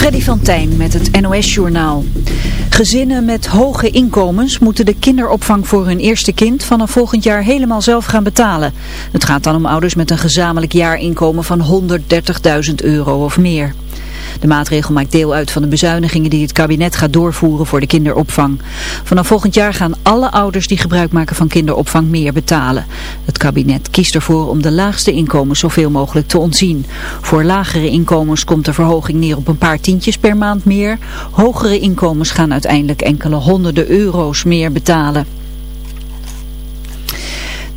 Freddy van Tijn met het NOS-journaal. Gezinnen met hoge inkomens moeten de kinderopvang voor hun eerste kind vanaf volgend jaar helemaal zelf gaan betalen. Het gaat dan om ouders met een gezamenlijk jaarinkomen van 130.000 euro of meer. De maatregel maakt deel uit van de bezuinigingen die het kabinet gaat doorvoeren voor de kinderopvang. Vanaf volgend jaar gaan alle ouders die gebruik maken van kinderopvang meer betalen. Het kabinet kiest ervoor om de laagste inkomens zoveel mogelijk te ontzien. Voor lagere inkomens komt de verhoging neer op een paar tientjes per maand meer. Hogere inkomens gaan uiteindelijk enkele honderden euro's meer betalen.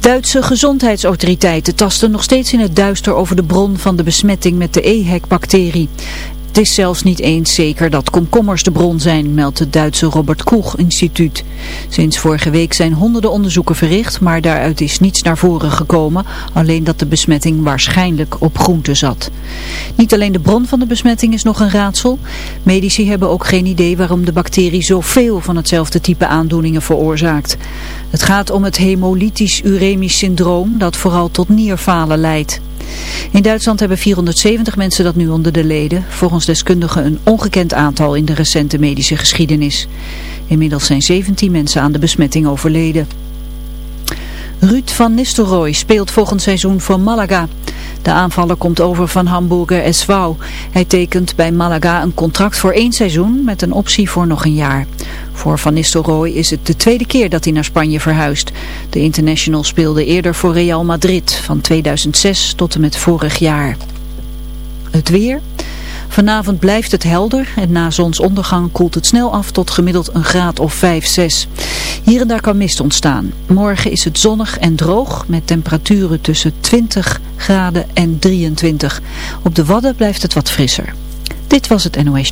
Duitse gezondheidsautoriteiten tasten nog steeds in het duister over de bron van de besmetting met de EHEC-bacterie. Het is zelfs niet eens zeker dat komkommers de bron zijn, meldt het Duitse Robert Koch instituut. Sinds vorige week zijn honderden onderzoeken verricht, maar daaruit is niets naar voren gekomen, alleen dat de besmetting waarschijnlijk op groenten zat. Niet alleen de bron van de besmetting is nog een raadsel. Medici hebben ook geen idee waarom de bacterie zoveel van hetzelfde type aandoeningen veroorzaakt. Het gaat om het hemolytisch uremisch syndroom dat vooral tot nierfalen leidt. In Duitsland hebben 470 mensen dat nu onder de leden, volgens deskundigen een ongekend aantal in de recente medische geschiedenis. Inmiddels zijn 17 mensen aan de besmetting overleden. Ruud van Nistelrooy speelt volgend seizoen voor Malaga. De aanvaller komt over van Hamburger SV. Hij tekent bij Malaga een contract voor één seizoen met een optie voor nog een jaar. Voor Van Nistelrooy is het de tweede keer dat hij naar Spanje verhuist. De international speelde eerder voor Real Madrid van 2006 tot en met vorig jaar. Het weer... Vanavond blijft het helder en na zonsondergang koelt het snel af tot gemiddeld een graad of 5, 6. Hier en daar kan mist ontstaan. Morgen is het zonnig en droog met temperaturen tussen 20 graden en 23. Op de Wadden blijft het wat frisser. Dit was het NOS.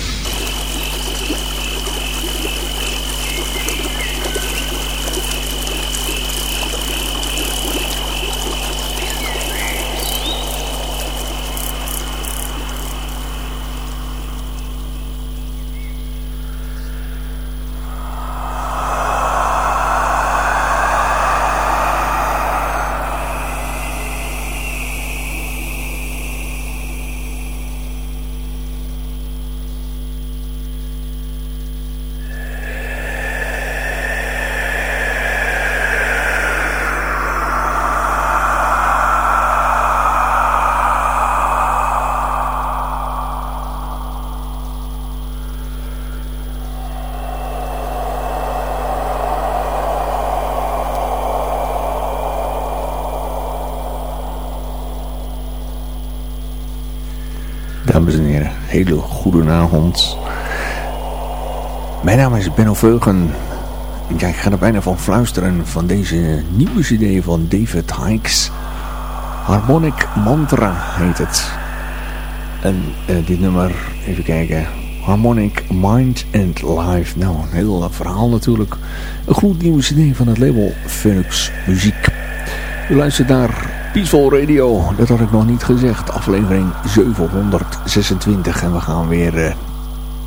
Mijn naam is Benno Veugen. Ik ga er bijna van fluisteren van deze nieuwe cd van David Hikes. Harmonic Mantra heet het. En uh, dit nummer, even kijken, Harmonic Mind and Life. Nou, een heel verhaal natuurlijk. Een gloednieuwe cd van het label Phoenix Muziek. U luistert naar Peaceful Radio, dat had ik nog niet gezegd. Aflevering 726 en we gaan weer uh,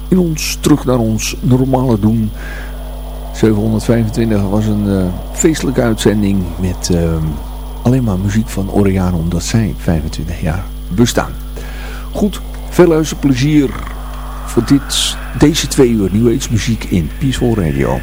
in ons terug naar ons normale doen. 725 was een uh, feestelijke uitzending met uh, alleen maar muziek van Oriano omdat zij 25 jaar bestaan. Goed, veel luisterplezier voor dit, deze twee uur Age muziek in Peaceful Radio.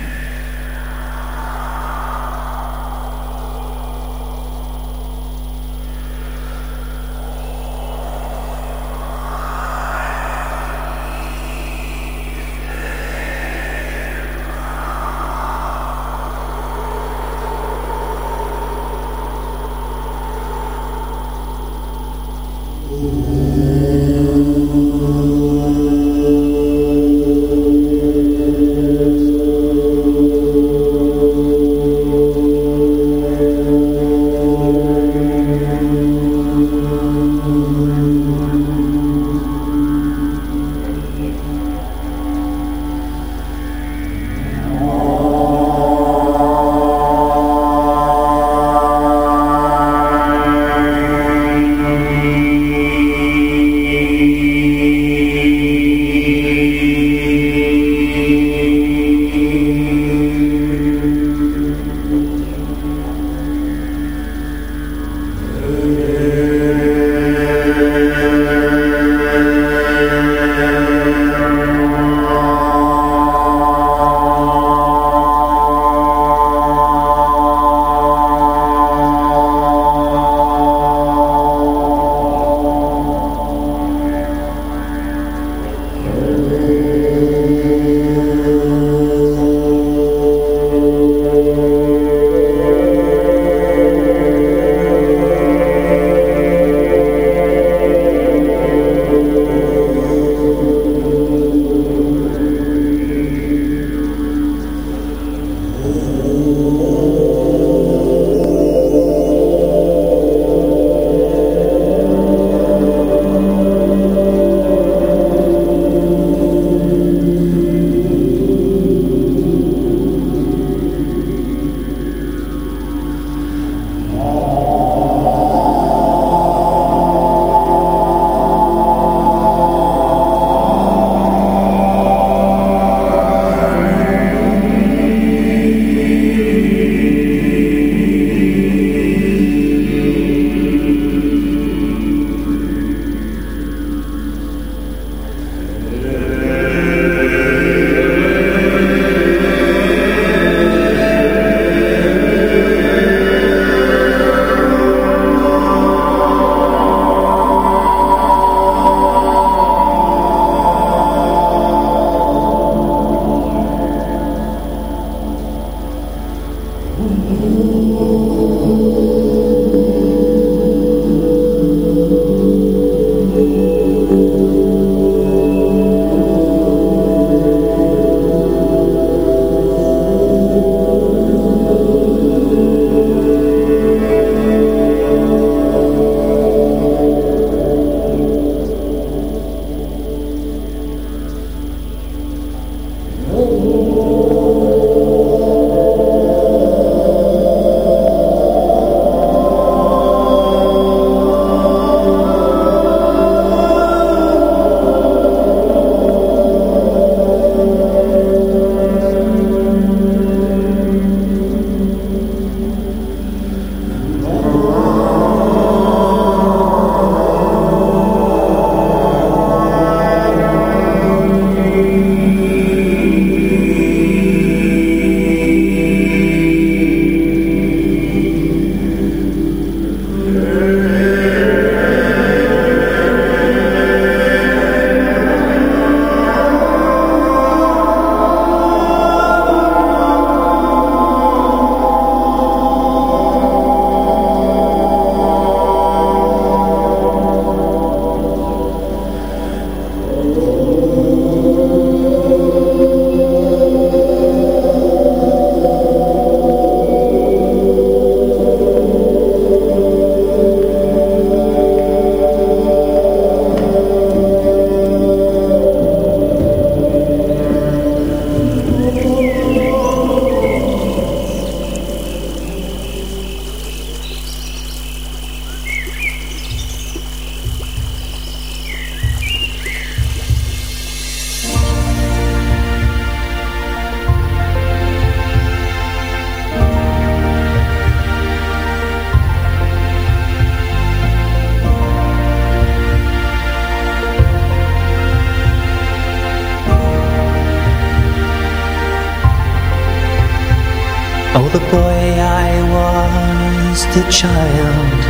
The child,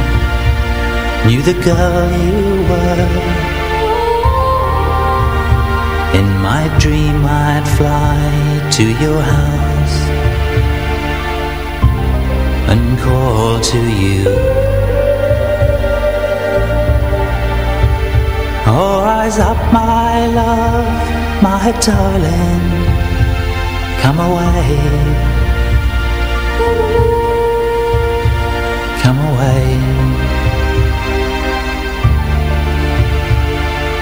knew the girl you were. In my dream I'd fly to your house and call to you. Oh, rise up, my love, my darling, come away. Away.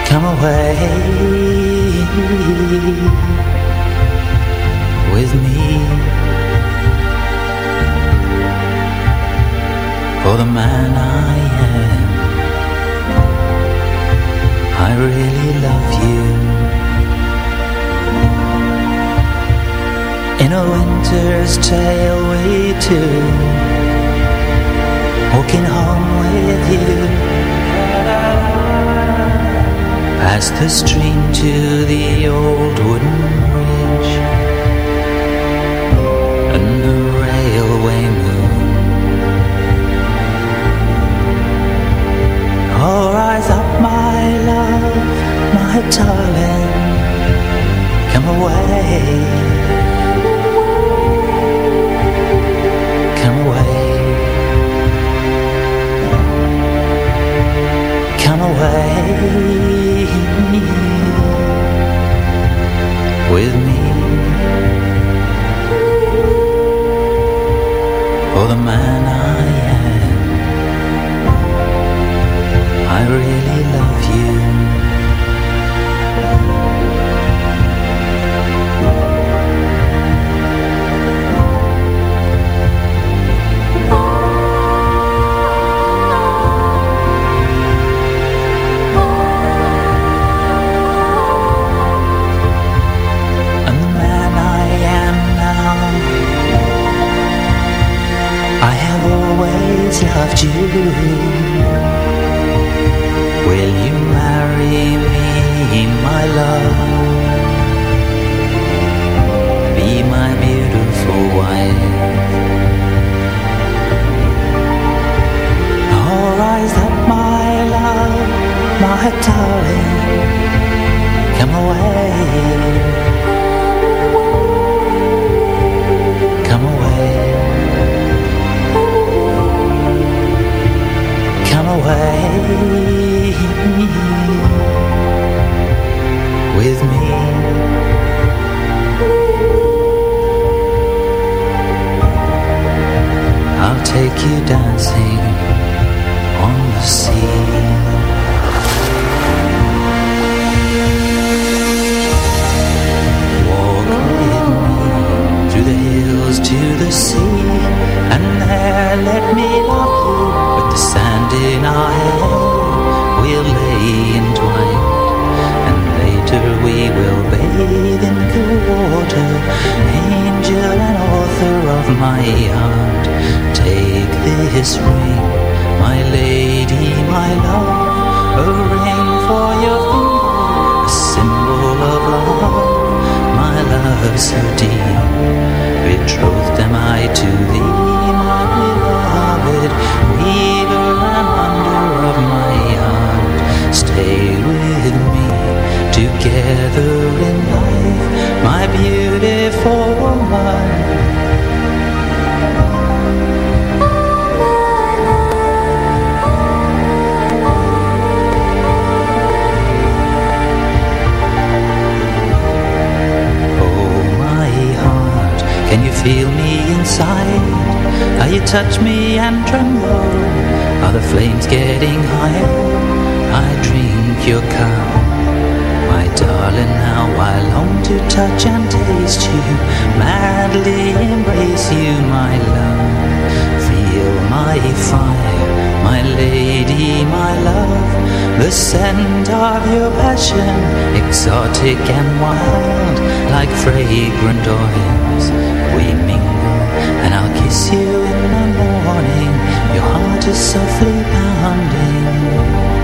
Come away with me. For the man I am I really love you. In a winter's tale we two walking home with you. Past the stream to the old wooden bridge And the railway moon. Oh, rise up, my love, my darling. Come away with me. For the man I am I really love you you touch me and tremble. Are the flames getting higher? I drink your cup. My darling, now I long to touch and taste you. Madly embrace you, my love. Feel my fire, my lady, my love. The scent of your passion Exotic and wild Like fragrant oils. We mingle and I'll kiss you morning. Your heart is softly pounding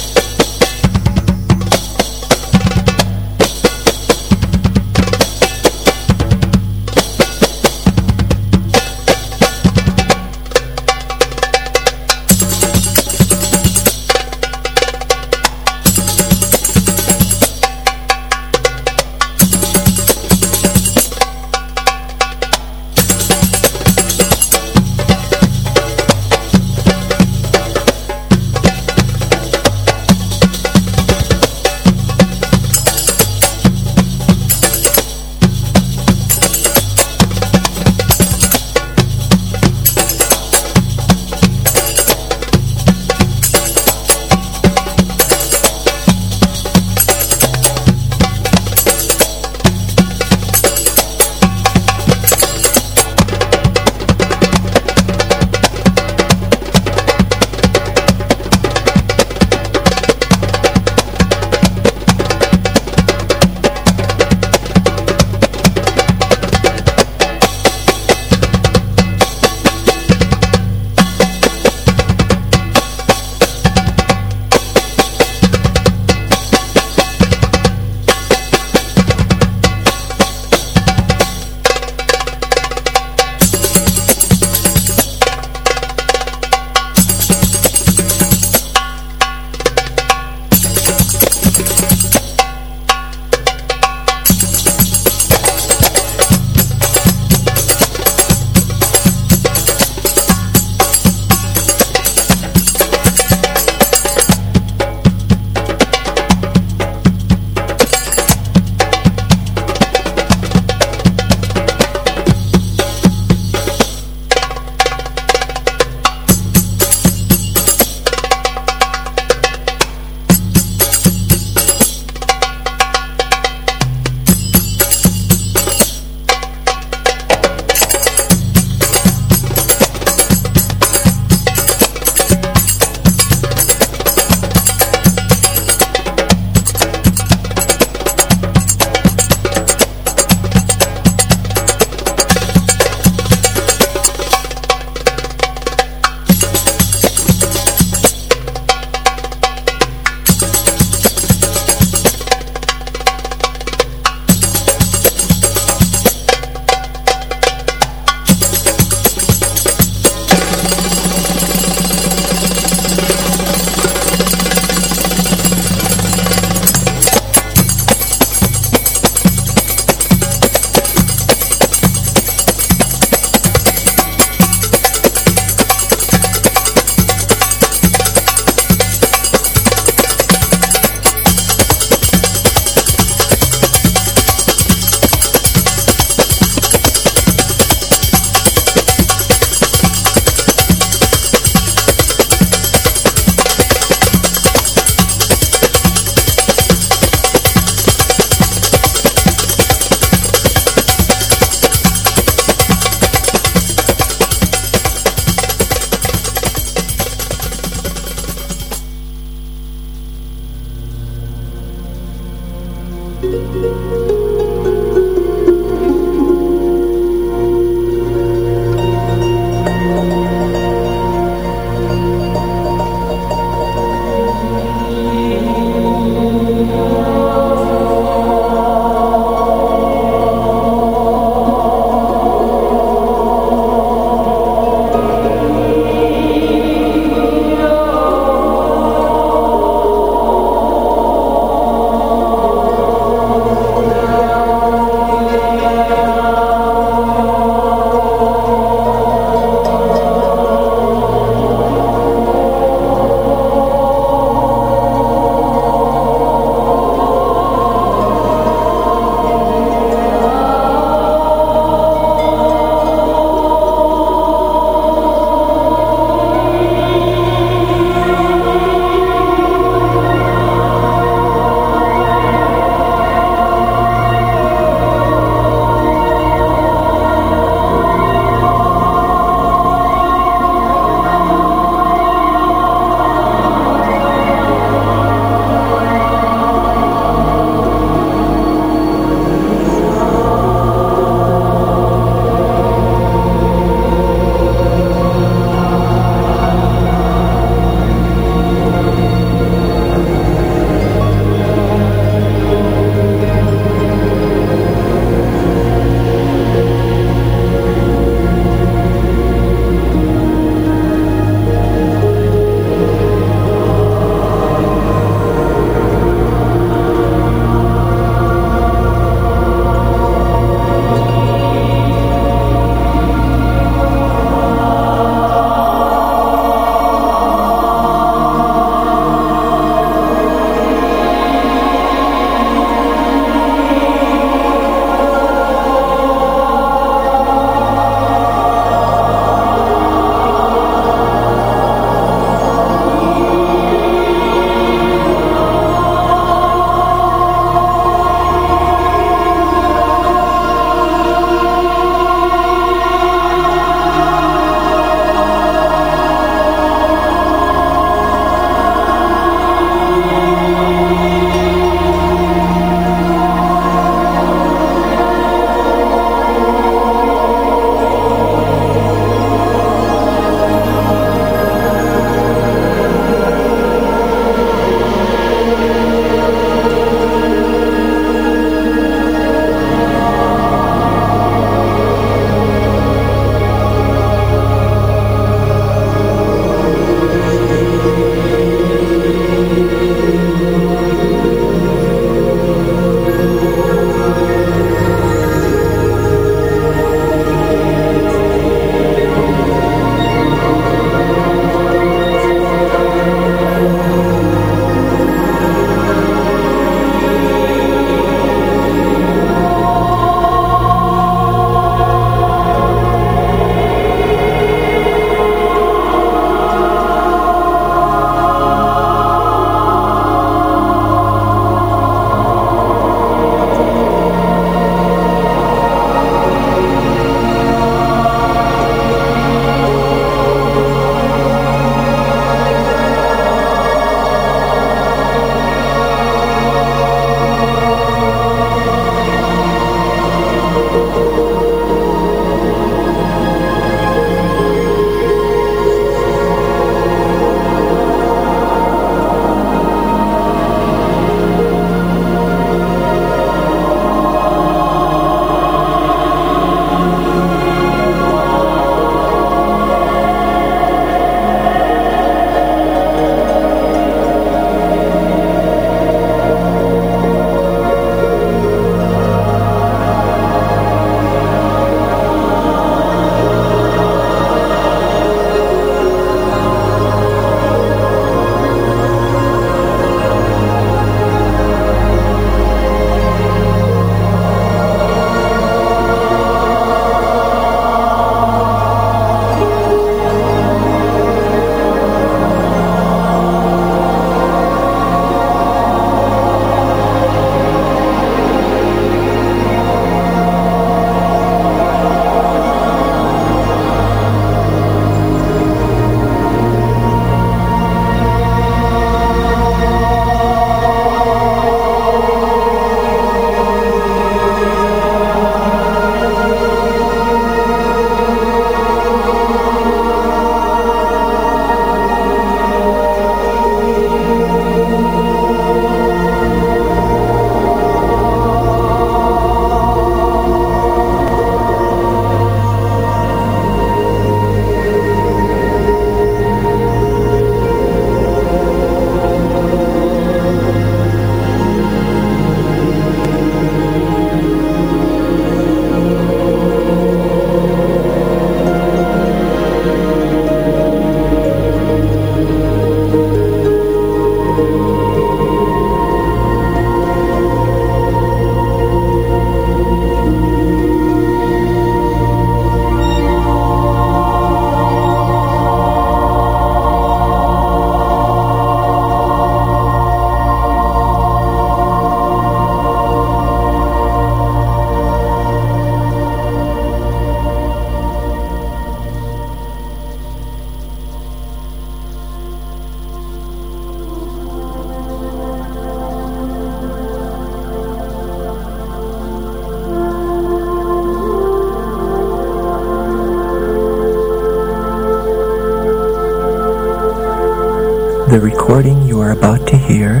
The recording you are about to hear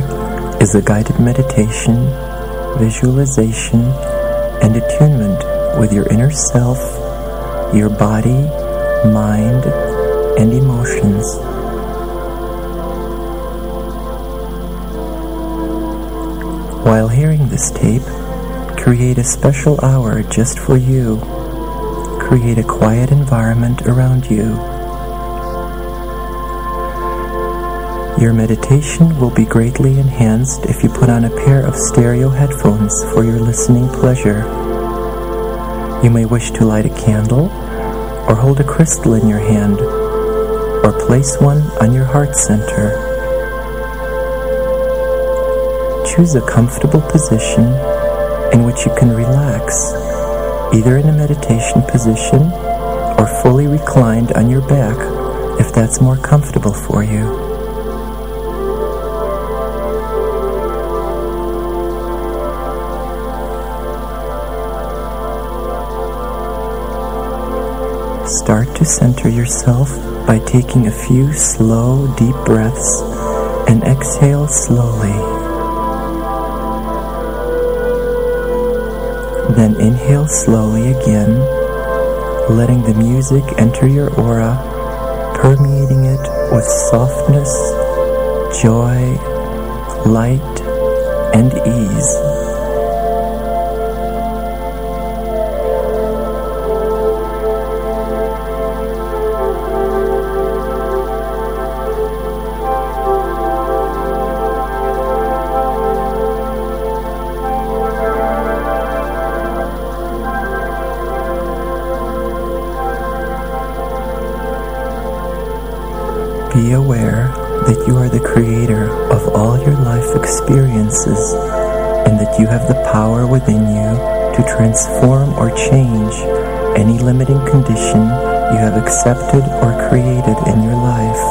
is a guided meditation, visualization, and attunement with your inner self, your body, mind, and emotions. While hearing this tape, create a special hour just for you. Create a quiet environment around you. Your meditation will be greatly enhanced if you put on a pair of stereo headphones for your listening pleasure. You may wish to light a candle or hold a crystal in your hand or place one on your heart center. Choose a comfortable position in which you can relax, either in a meditation position or fully reclined on your back if that's more comfortable for you. Start to center yourself by taking a few slow, deep breaths and exhale slowly. Then inhale slowly again, letting the music enter your aura, permeating it with softness, joy, light, and ease. Be aware that you are the creator of all your life experiences and that you have the power within you to transform or change any limiting condition you have accepted or created in your life.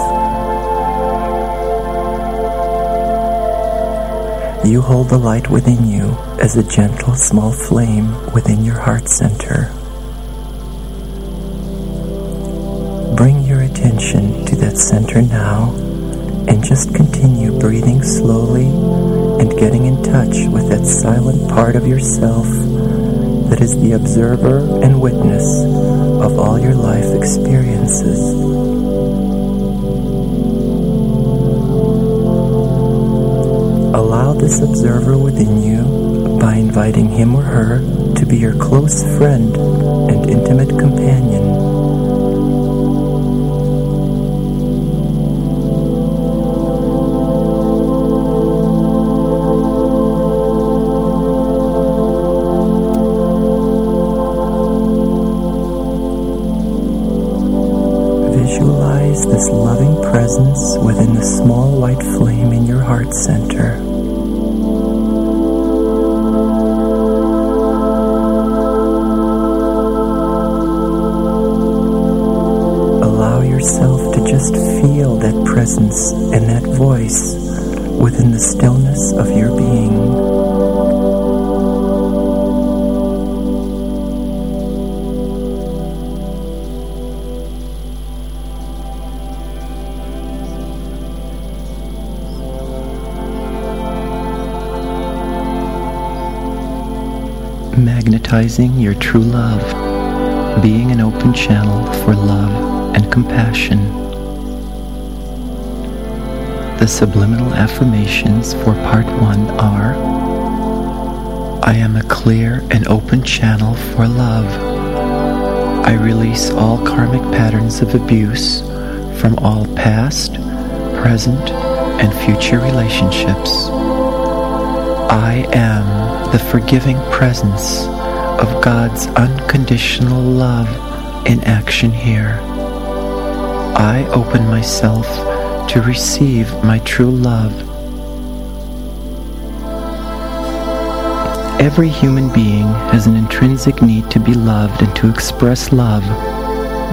You hold the light within you as a gentle small flame within your heart center. Center now and just continue breathing slowly and getting in touch with that silent part of yourself that is the observer and witness of all your life experiences. Allow this observer within you by inviting him or her to be your close friend and intimate companion this loving presence within the small white flame in your heart center. Magnetizing your true love, being an open channel for love and compassion. The subliminal affirmations for part one are I am a clear and open channel for love. I release all karmic patterns of abuse from all past, present, and future relationships. I am the forgiving presence of God's unconditional love in action here. I open myself to receive my true love. Every human being has an intrinsic need to be loved and to express love.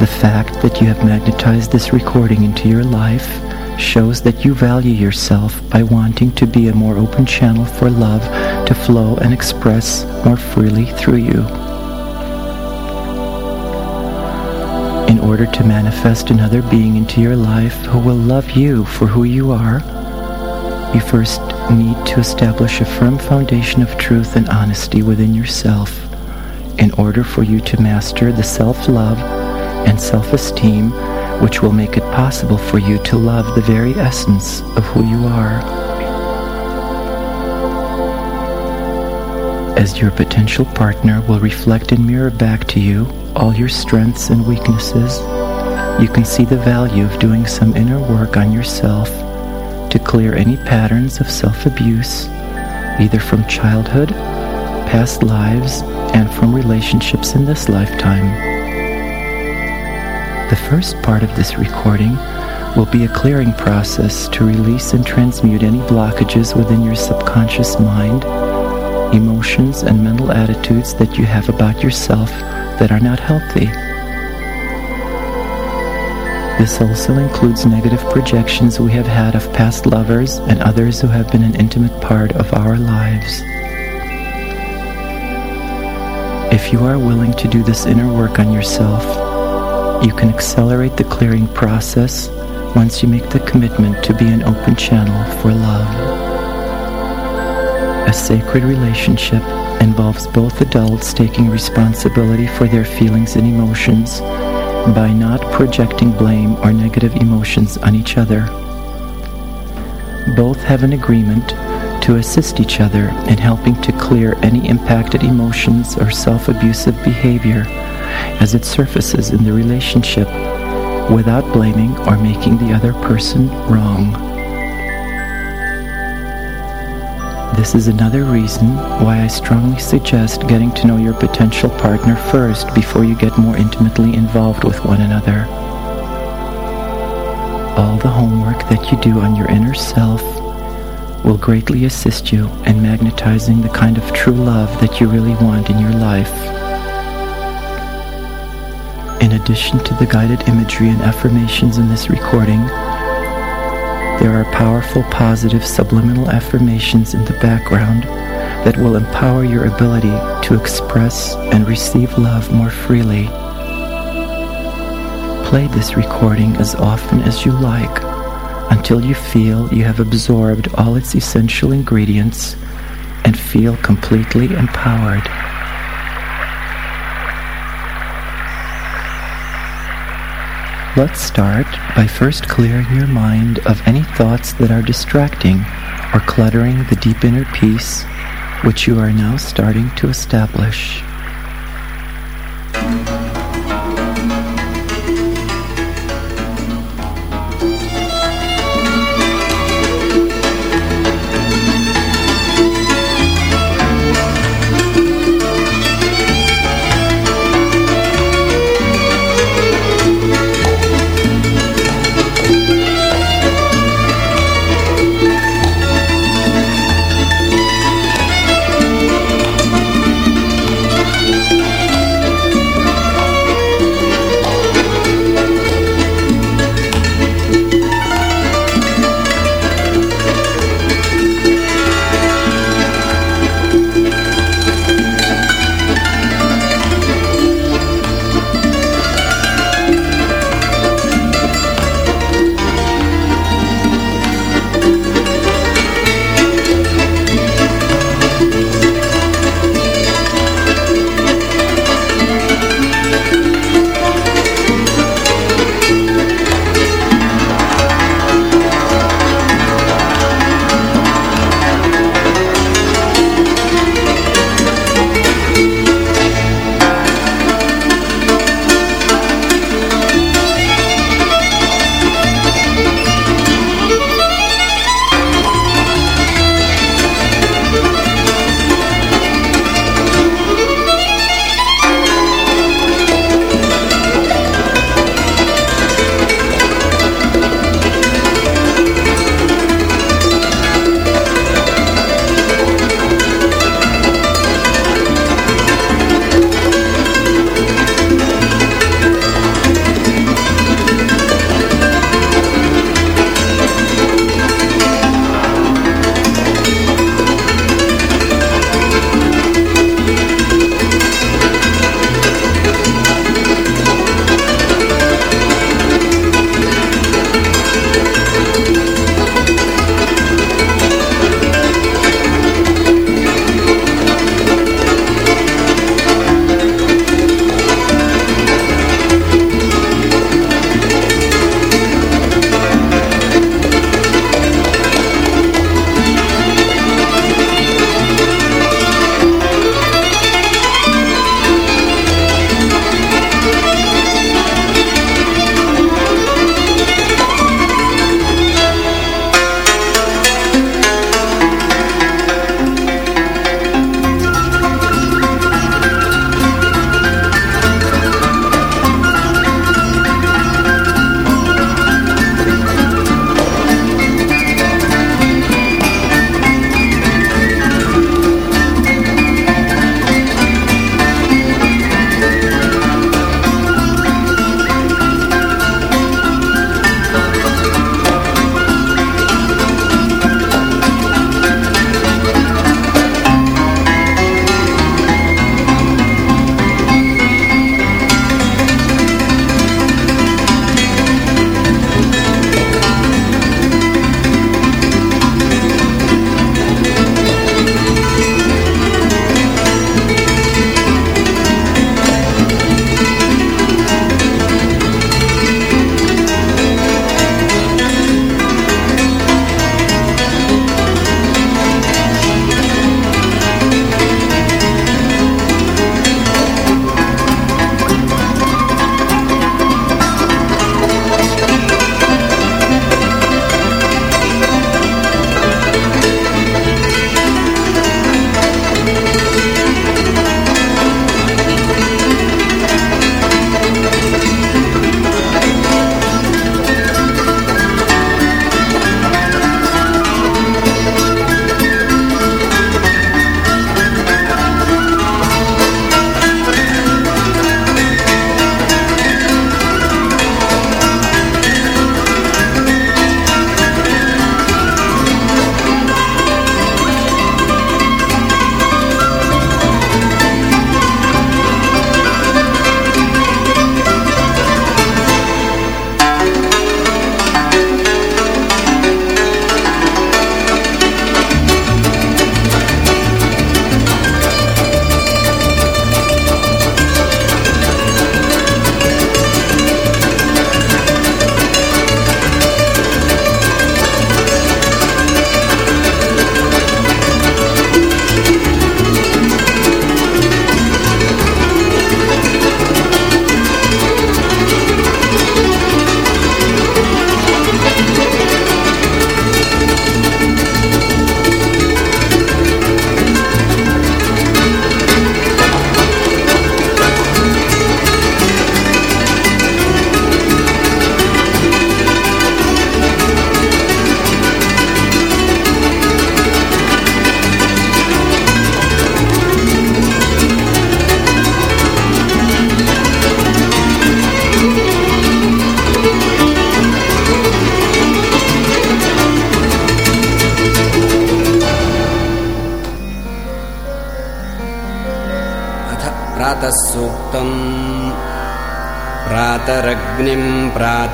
The fact that you have magnetized this recording into your life shows that you value yourself by wanting to be a more open channel for love to flow and express more freely through you. in order to manifest another being into your life who will love you for who you are, you first need to establish a firm foundation of truth and honesty within yourself in order for you to master the self-love and self-esteem which will make it possible for you to love the very essence of who you are. As your potential partner will reflect and mirror back to you all your strengths and weaknesses, you can see the value of doing some inner work on yourself to clear any patterns of self-abuse, either from childhood, past lives, and from relationships in this lifetime. The first part of this recording will be a clearing process to release and transmute any blockages within your subconscious mind, emotions, and mental attitudes that you have about yourself that are not healthy. This also includes negative projections we have had of past lovers and others who have been an intimate part of our lives. If you are willing to do this inner work on yourself, you can accelerate the clearing process once you make the commitment to be an open channel for love. A sacred relationship involves both adults taking responsibility for their feelings and emotions by not projecting blame or negative emotions on each other. Both have an agreement to assist each other in helping to clear any impacted emotions or self-abusive behavior as it surfaces in the relationship without blaming or making the other person wrong. This is another reason why I strongly suggest getting to know your potential partner first before you get more intimately involved with one another. All the homework that you do on your inner self will greatly assist you in magnetizing the kind of true love that you really want in your life. In addition to the guided imagery and affirmations in this recording, there are powerful positive subliminal affirmations in the background that will empower your ability to express and receive love more freely. Play this recording as often as you like until you feel you have absorbed all its essential ingredients and feel completely empowered. Let's start by first clearing your mind of any thoughts that are distracting or cluttering the deep inner peace which you are now starting to establish.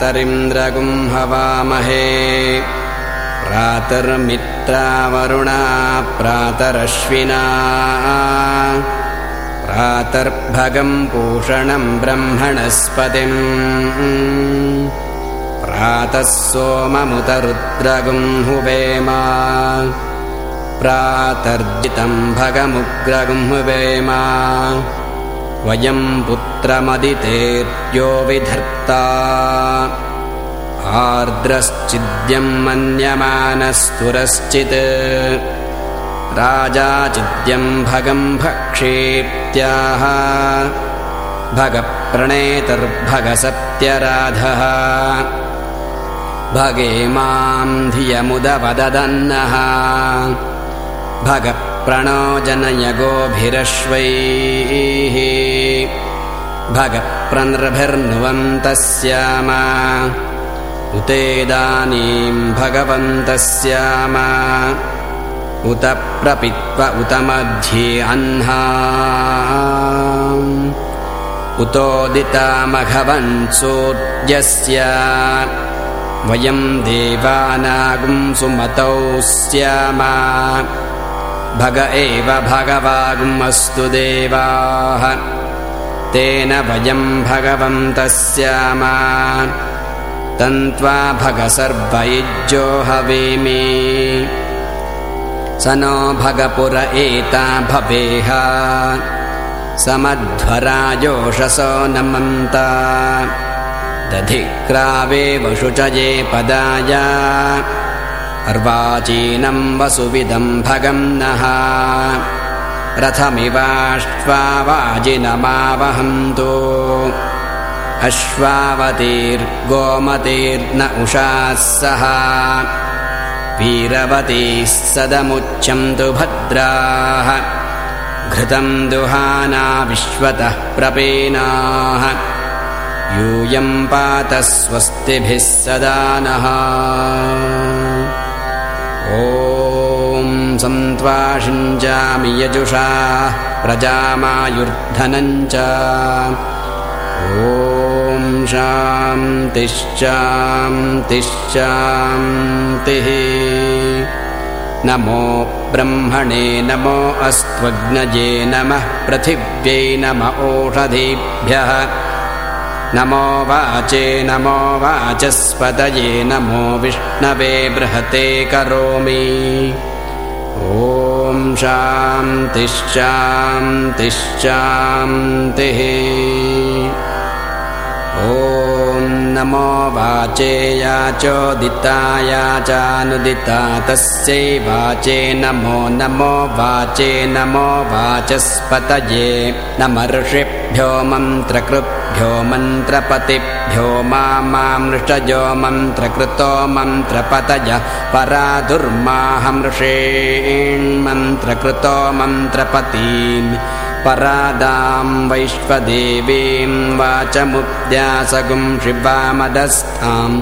प्रातरिन्द्रगुम् हवामहे प्रातर्मित्रावरुणा प्रातरश्विना। प्रातर्भगम् पूषणम् ब्रह्मणस्पतिम्। प्रातः सोममुतरुद्रगुम् हुवेम प्रातर्जितम् भगमुग्रगुम् हुवेम वयम् पुत्रमदितेर्यो विधर्ता। आर्द्रश्चिद्यम् मन्यमानस्तुरश्चित्। राजाचिद्यम् भगम् भक्षेत्याह भगप्रणेतर्भगसत्यराधः। भगे माम् धियमुदवददन्नः। भगप्रणो जनय गोभिरश्वैः भगप्रनृभिर्नुवन्तस्याम उतेदानीम् भगवन्तस्याम। उत प्रपित्व उत मध्ये अह्ना उतोदितामघवन्सोद्यस्य वयम् देवानागुम् सुमतौ स्याम भग एव भगवागुमस्तु देवाः। तेन वयम् भगवन्तः स्याम तन्त्वा भगसर्वयुज्यो हवेमि स नो भगपुर एता भवेह। समध्वराजोषसो नमन्त। दधिक्रावे वशुचये पदाय अर्वाचीनम् वसुविदम् भगम् नः। रथमिवाश्वावाजिनमावहन्तु अश्वावतीर्गोमतीर्न उषाः सह। वीरवतीः सदमुच्यन्तु भद्राः घृतम् दुहाना विश्वतः प्रपेनाः। यूयम् पात स्वस्तिभिः सदा नः ॐ सन्त्वाषिञ्जामि यजुषा प्रजामायुर्धनम् च ॐ शान्तिश्चान्तिश्चान्तिः। नमो ब्रह्मणे नमो अस्त्वग्नजे नमः पृथिव्यै नम ओषधीभ्यः। नमो वाचे नमो वाचस्पतये नमो विष्णवे बृहते करोमि ॐ शान्तिश्चान्तिश्चान्तिः ॐ नमो वाचे याचोदिताय चानुदिता तस्यै वाचे नमो नमो वाचे नमो वाचस्पतये भ्यो मन्त्रकृभ्यो मन्त्रपतिभ्यो मा मामृषज्यो मन्त्रकृतो मन्त्रपतय परा दुर्माह मृषेण्मन्त्रकृतो मन्त्रपतीं परा दां वैश्वदेवीं वाचमुद्यासगुं शिवामदस्थां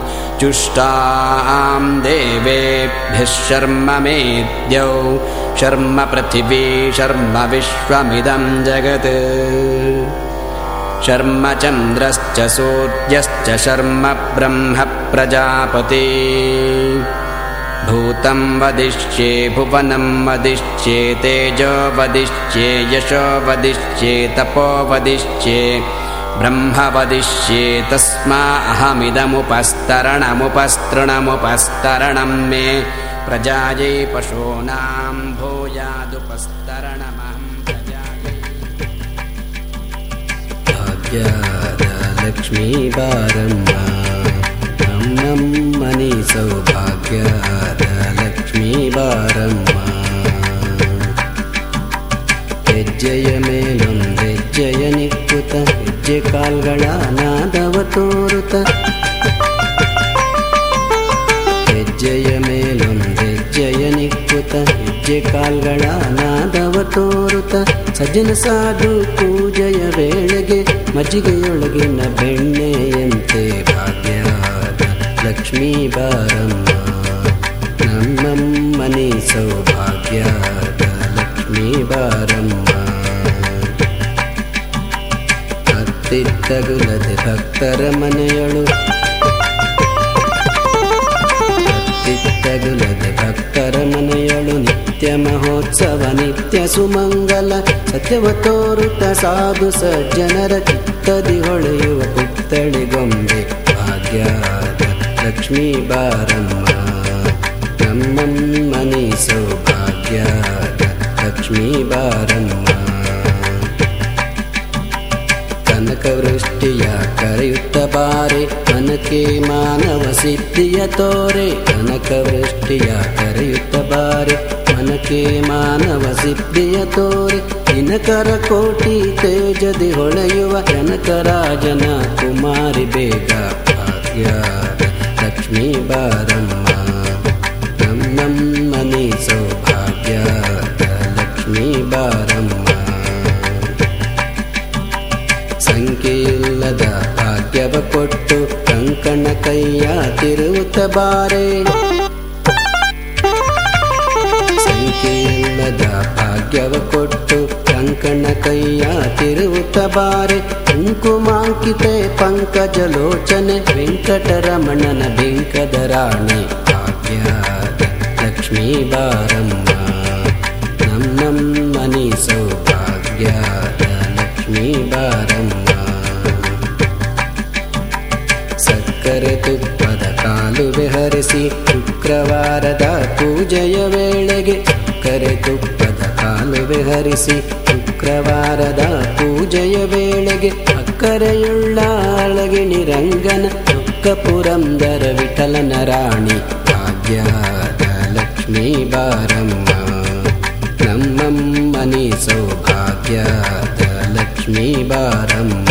चुष्टां देवेभ्यः शर्ममेत्यौ शर्म पृथिवी शर्म विश्वमिदं जगत्। शर्म चन्द्रश्च सूर्यश्च शर्म ब्रह्म प्रजापति भूतम् वदिष्ये भुवनम् वदिष्ये तेजो वदिष्ये यशो वदिष्ये तपो वदिष्ये ब्रह्म वदिष्ये तस्मा अहमिदमुपस्तरणमुपस्तृणमुपस्तरणम् मे। प्रजायै पशूनाम् भूयादुपस्तरणमहम् भाग्यादलक्ष्मीवारम् नं मणि सौभाग्यलक्ष्मीवारम् ಹೆಜ್ಜೆಯ ಮೇಲೊಂದು ಹೆಜ್ಜೆಯ ನಿಕ್ಕುತ ಹೆಜ್ಜೆ ಕಾಲ್ಗಳ ನಾದವ ತೋರುತ ನಿಕ್ಕುತ ಹೆಜ್ಜೆ ಕಾಲ್ಗಳ ನಾದವ ತೋರುತ ಸಜ್ಜನ ಸಾಧು ಪೂಜೆಯ ವೇಳೆಗೆ ಮಜ್ಜಿಗೆಯೊಳಗಿನ ಬೆಣ್ಣೆಯಂತೆ ಭಾಗ್ಯದ ಲಕ್ಷ್ಮೀ ಬಾರಮ್ಮ. ನಮ್ಮಮ್ಮನೆ ಸೌಭಾಗ್ಯದ ಲಕ್ಷ್ಮೀ ಬಾರಮ್ಮ. ಅತ್ತಿತ್ತಗುಲದೆ ಭಕ್ತರ ಮನೆಯಳು. ಅತ್ತಿತ್ತಗುಲ ನಿತ್ಯ ಮಹೋತ್ಸವ ನಿತ್ಯ ಸುಮಂಗಲ ಸತ್ಯವ ತೋರುತ್ತ ಸಾಧು ಸಜ್ಜನರ ಚಿತ್ತದಿ ಹೊಳೆಯುವ ಪುತ್ತಳಿ ಗೊಂಬೆ ಭಾಗ್ಯದ ಲಕ್ಷ್ಮೀ ಬಾರಮ್ಮ ನಮ್ಮಮ್ಮನಿ ಸೌಭಾಗ್ಯದ ಲಕ್ಷ್ಮೀ ಬಾರಮ್ಮ ಕನಕ ವೃಷ್ಟಿಯ ಕರೆಯುತ್ತ ಬಾರೆ ಮನಕ್ಕೆ ಮಾನವ ಸಿದ್ಧಿಯ ತೋರೆ ಕನಕ ವೃಷ್ಟಿಯ ಕರೆಯುತ್ತ ಬಾರೆ ಮನಕ್ಕೆ ಮಾನವ ಸಿದ್ಧಿಯ ತೋರೆ, ದಿನಕರ ಕೋಟಿ ತೇಜದಿ ಹೊಳೆಯುವ ಜನಕರಾಜನ ಕುಮಾರಿ ಬೇಗ ಭಾಗ್ಯ ಲಕ್ಷ್ಮೀ ಬಾರಮ್ಮ. ನಮ್ಮಮ್ಮನಿ ಸೌಭಾಗ್ಯ ಲಕ್ಷ್ಮೀ ಬಾರಮ್ಮ. ಸಂಖ್ಯೆಯಿಲ್ಲದ ಭಾಗ್ಯವ ಕೊಟ್ಟು ಕಂಕಣ ಕೈಯ ತಿರುವುತ್ತ ಬಾರೆ ಭಾಗ್ಯವ ಕೊಟ್ಟು ಕಂಕಣ ಕೈಯ ತಿರುವುತ್ತ ಬಾರೆ, ಕುಂಕುಮಾಂಕಿತೆ ಪಂಕಜಲೋಚನೆ, ವೆಂಕಟರಮಣನ ಬೆಂಕದ ರಾಣಿ ಭಾಗ್ಯ ಲಕ್ಷ್ಮೀ ಬಾರಮ್ಮ. ನಮ್ಮಮ್ಮನಿ ಸೌಭಾಗ್ಯ ಲಕ್ಷ್ಮೀ ಬಾರಮ್ಮ. ಸಕ್ಕರೆ ತುಪ್ಪದ ಕಾಲು ವಿಹರಿಸಿ ಶುಕ್ರವಾರದ ಪೂಜೆಯ ವೇಳೆಗೆ ಸಕ್ಕರೆ ತುಪ್ಪದ ಕಾಲುವೆ ಹರಿಸಿ ಶುಕ್ರವಾರದ ಪೂಜೆಯ ವೇಳೆಗೆ ಅಕ್ಕರೆಯುಳ್ಳ ಅಳಗಿಣಿ ರಂಗನ ಚೊಕ್ಕ ಪುರಂದರ ವಿಠಲನ ರಾಣಿ ಭಾಗ್ಯದ ಲಕ್ಷ್ಮೀ ಬಾರಮ್ಮ ನಮ್ಮಮ್ಮನಿ ಸೌಭಾಗ್ಯದ ಲಕ್ಷ್ಮೀ ಬಾರಮ್ಮ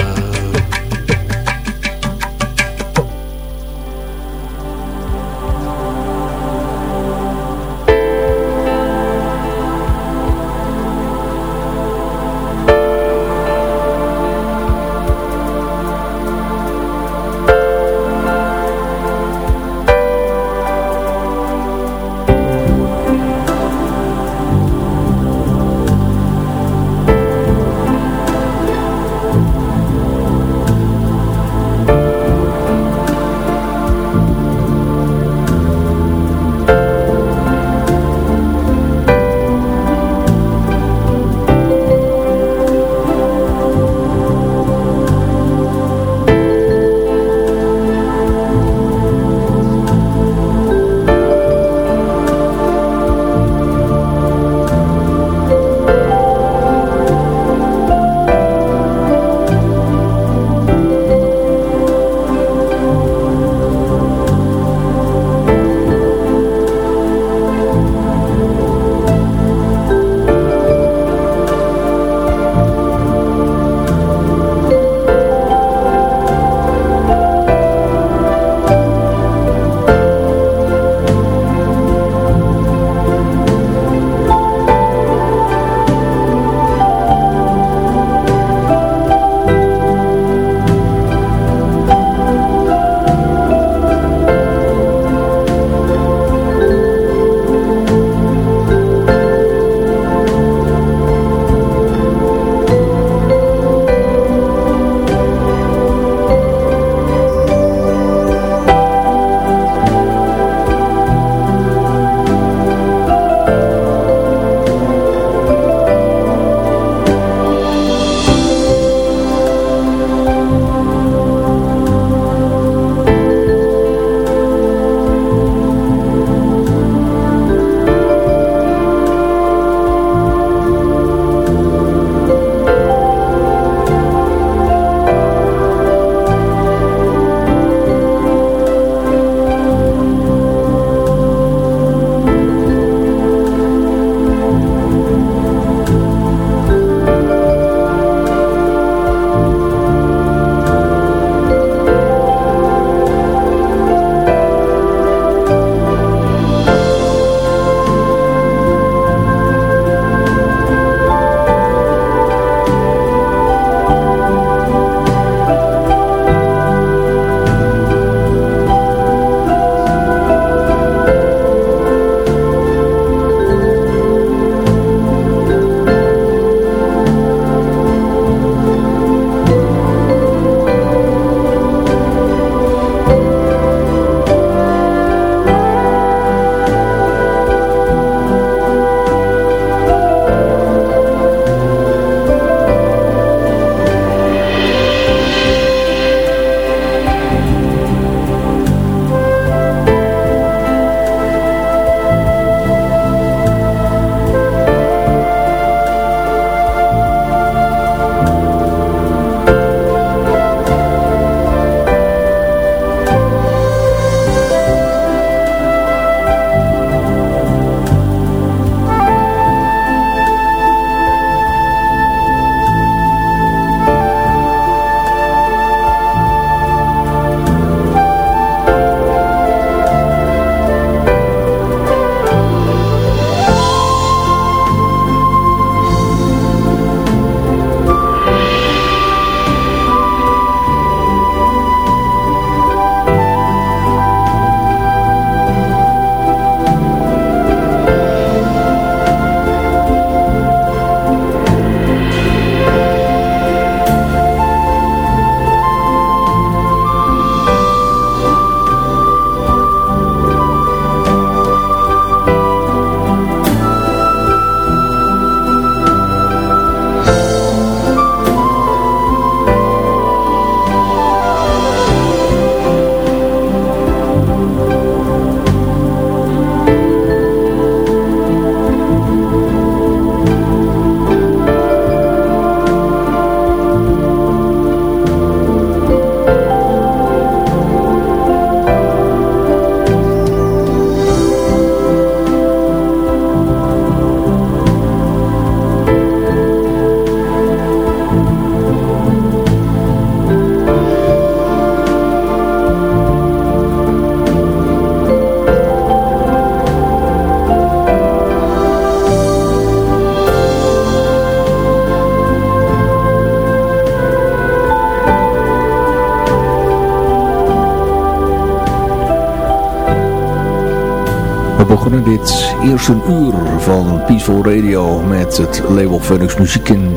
eerste uur van Peaceful Radio met het label Phoenix Muziek in.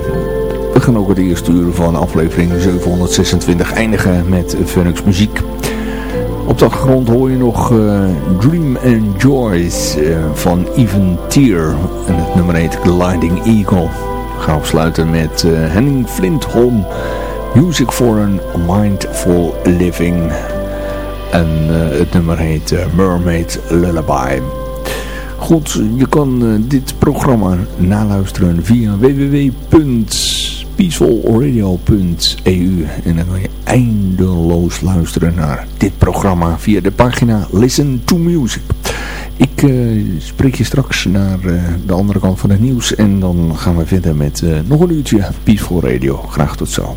We gaan ook het eerste uur van aflevering 726 eindigen met Phoenix Muziek. Op de achtergrond hoor je nog uh, Dream and Joys uh, van Even Tier. En het nummer heet Gliding Eagle. We gaan afsluiten met uh, Henning Flintholm. Music for a Mindful Living. En het nummer heet Mermaid Lullaby. Goed, je kan uh, dit programma naluisteren via www.peacefulradio.eu En dan kan je eindeloos luisteren naar dit programma via de pagina Listen to Music. Ik spreek je straks naar de andere kant van het nieuws en dan gaan we verder met nog een uurtje Peaceful Radio. Graag tot zo.